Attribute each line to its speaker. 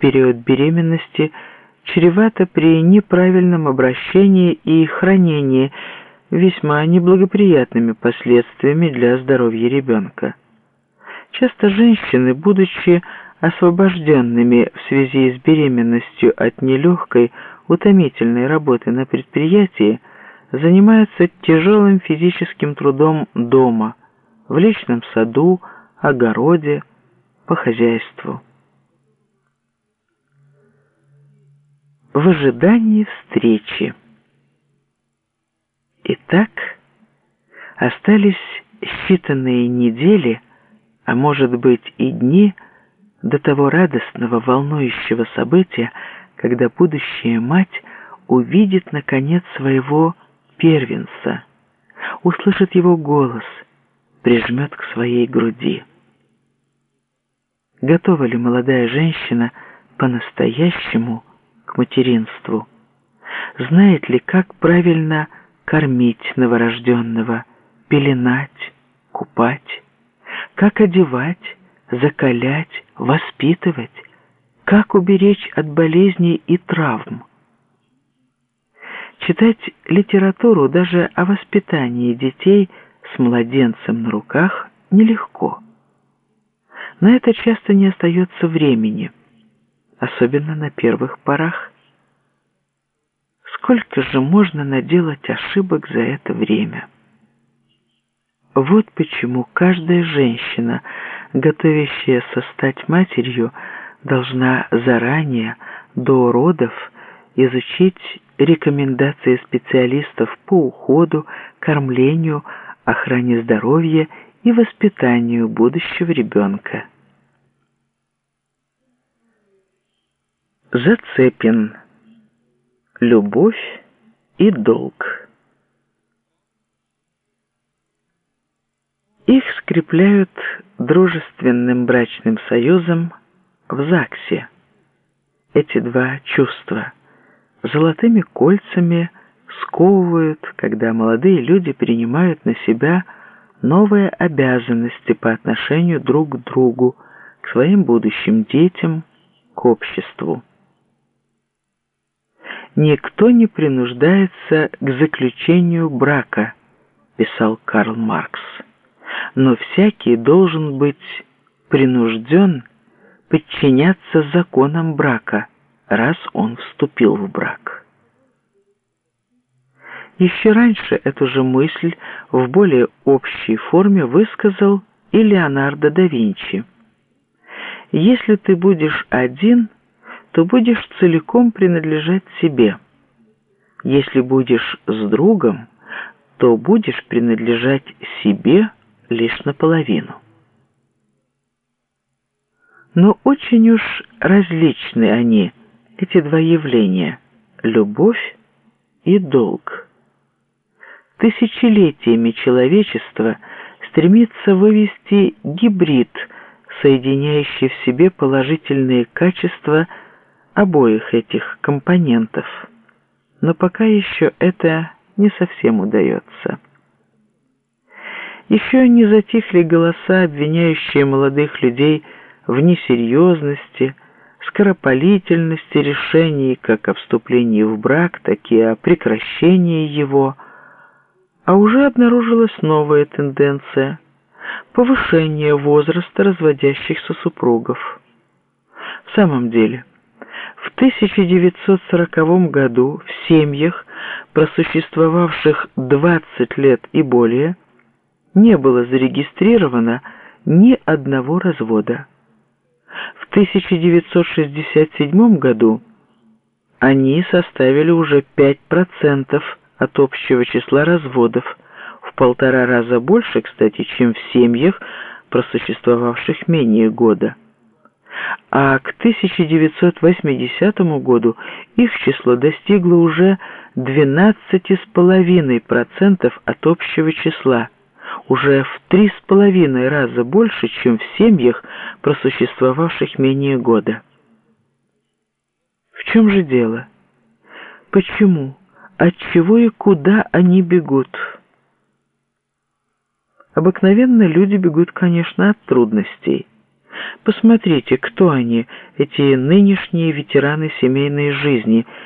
Speaker 1: период беременности чревато при неправильном обращении и хранении весьма неблагоприятными последствиями для здоровья ребенка. Часто женщины, будучи освобожденными в связи с беременностью от нелегкой, утомительной работы на предприятии, занимаются тяжелым физическим трудом дома, в личном саду, огороде, по хозяйству. В ожидании встречи. Итак, остались считанные недели, а может быть и дни до того радостного, волнующего события, когда будущая мать увидит наконец своего первенца, услышит его голос, прижмет к своей груди. Готова ли молодая женщина по-настоящему к материнству? Знает ли, как правильно кормить новорожденного, пеленать, купать, как одевать, закалять, воспитывать, как уберечь от болезней и травм? Читать литературу даже о воспитании детей с младенцем на руках нелегко. На это часто не остается времени, особенно на первых порах. Сколько же можно наделать ошибок за это время? Вот почему каждая женщина, готовящаяся стать матерью, должна заранее, до родов, изучить рекомендации специалистов по уходу, кормлению, охране здоровья и воспитанию будущего ребенка. Зацепин. Любовь и долг. Их скрепляют дружественным брачным союзом в ЗАГСе. Эти два чувства – золотыми кольцами сковывают, когда молодые люди принимают на себя новые обязанности по отношению друг к другу, к своим будущим детям, к обществу. «Никто не принуждается к заключению брака», – писал Карл Маркс, «но всякий должен быть принужден подчиняться законам брака» раз он вступил в брак. Еще раньше эту же мысль в более общей форме высказал и Леонардо да Винчи. «Если ты будешь один, то будешь целиком принадлежать себе. Если будешь с другом, то будешь принадлежать себе лишь наполовину». Но очень уж различны они – эти два явления – любовь и долг. Тысячелетиями человечество стремится вывести гибрид, соединяющий в себе положительные качества обоих этих компонентов. Но пока еще это не совсем удается. Еще не затихли голоса, обвиняющие молодых людей в несерьезности, скоропалительности решений как о вступлении в брак, так и о прекращении его, а уже обнаружилась новая тенденция – повышение возраста разводящихся супругов. В самом деле, в 1940 году в семьях, просуществовавших 20 лет и более, не было зарегистрировано ни одного развода. В 1967 году они составили уже 5% от общего числа разводов, в полтора раза больше, кстати, чем в семьях, просуществовавших менее года. А к 1980 году их число достигло уже 12,5% от общего числа – уже в три с половиной раза больше, чем в семьях, просуществовавших менее года. В чем же дело? Почему? От чего и куда они бегут? Обыкновенно люди бегут, конечно, от трудностей. Посмотрите, кто они, эти нынешние ветераны семейной жизни –